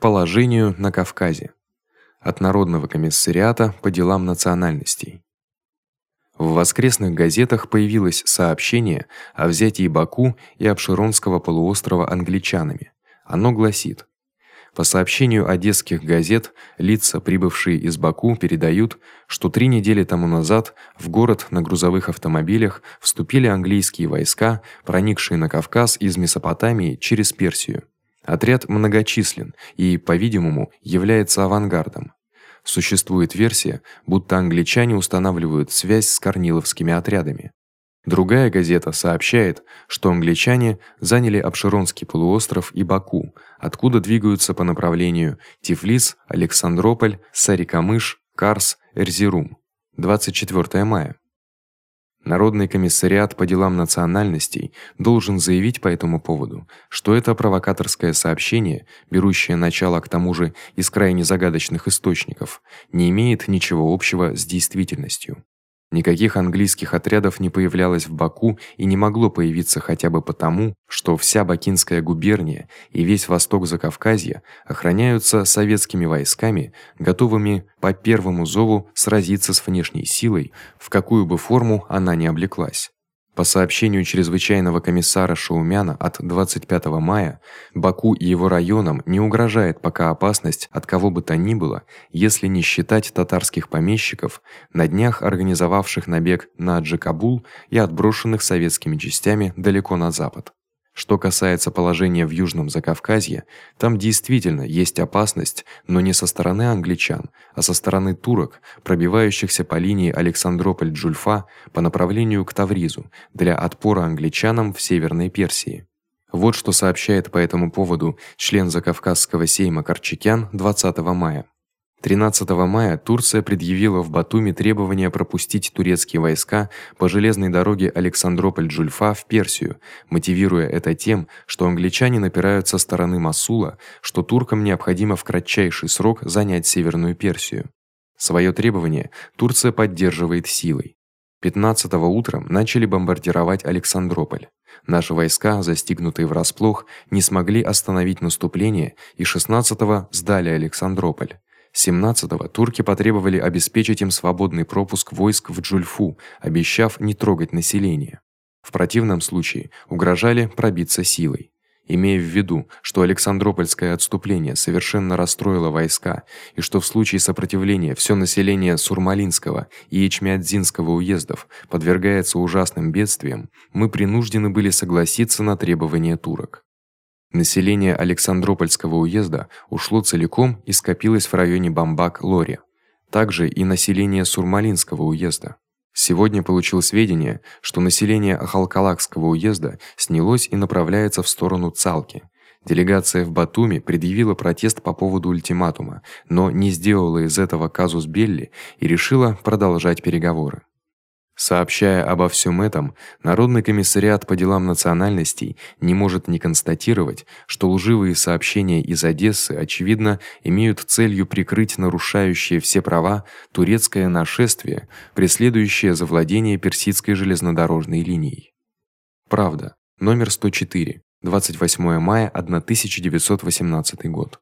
положению на Кавказе. От Народного комиссариата по делам национальностей. В воскресных газетах появилось сообщение о взятии Баку и Абшеронского полуострова англичанами. Оно гласит: по сообщению одесских газет, лица, прибывшие из Баку, передают, что три недели тому назад в город на грузовых автомобилях вступили английские войска, проникшие на Кавказ из Месопотамии через Персию. Отряд многочислен и, по-видимому, является авангардом. Существует версия, будто англичане устанавливают связь с корниловскими отрядами. Другая газета сообщает, что англичане заняли Абшеронский полуостров и Баку, откуда двигаются по направлению Тифлис, Александрополь, Сарикамыш, Карс, Эрзерум. 24 мая. Народный комиссариат по делам национальностей должен заявить по этому поводу, что это провокаторское сообщение, берущее начало к тому же из крайне загадочных источников, не имеет ничего общего с действительностью. Никаких английских отрядов не появлялось в Баку и не могло появиться хотя бы потому, что вся Бакинская губерния и весь восток Закавказья охраняются советскими войсками, готовыми по первому зову сразиться с внешней силой, в какую бы форму она ни облеклась. По сообщению чрезвычайного комиссара Шаумяна от 25 мая, Баку и его районам не угрожает пока опасность от кого бы то ни было, если не считать татарских помещиков, на днях организовавших набег на Аджикабул и отброшенных советскими частями далеко на запад. Что касается положения в Южном Закавказье, там действительно есть опасность, но не со стороны англичан, а со стороны турок, пробивающихся по линии Александрополь-Джульфа по направлению к Тавризу для отпора англичанам в Северной Персии. Вот что сообщает по этому поводу член Закавказского сейма Корчакян 20 мая. 13 мая Турция предъявила в Батуми требование пропустить турецкие войска по железной дороге Александрополь-Джульфа в Персию, мотивируя это тем, что англичане напирают со стороны Масула, что туркам необходимо в кратчайший срок занять Северную Персию. Своё требование Турция поддерживает силой. 15-го утром начали бомбардировать Александрополь. Наши войска, застигнутые врасплох, не смогли остановить наступление и 16-го сдали Александрополь. 17-го турки потребовали обеспечить им свободный пропуск войск в Джульфу, обещав не трогать население. В противном случае угрожали пробиться силой. Имея в виду, что Александропольское отступление совершенно расстроило войска и что в случае сопротивления всё население Сурмалинского и Ичмиадзинского уездов подвергается ужасным бедствиям, мы принуждены были согласиться на требования турок. Население Александропольского уезда ушло целиком и скопилось в районе Бамбак-Лори. Также и население Сурмалинского уезда. Сегодня получил сведения, что население Ахалкалакского уезда снялось и направляется в сторону Цалки. Делегация в Батуми предъявила протест по поводу ультиматума, но не сделала из этого казус белли и решила продолжать переговоры. Сообщая обо всем этом, Народный комиссариат по делам национальностей не может не констатировать, что лживые сообщения из Одессы очевидно имеют целью прикрыть нарушающее все права турецкое нашествие, преследующее завладение персидской железнодорожной линией. Правда. Номер 104. 28 мая 1918 год.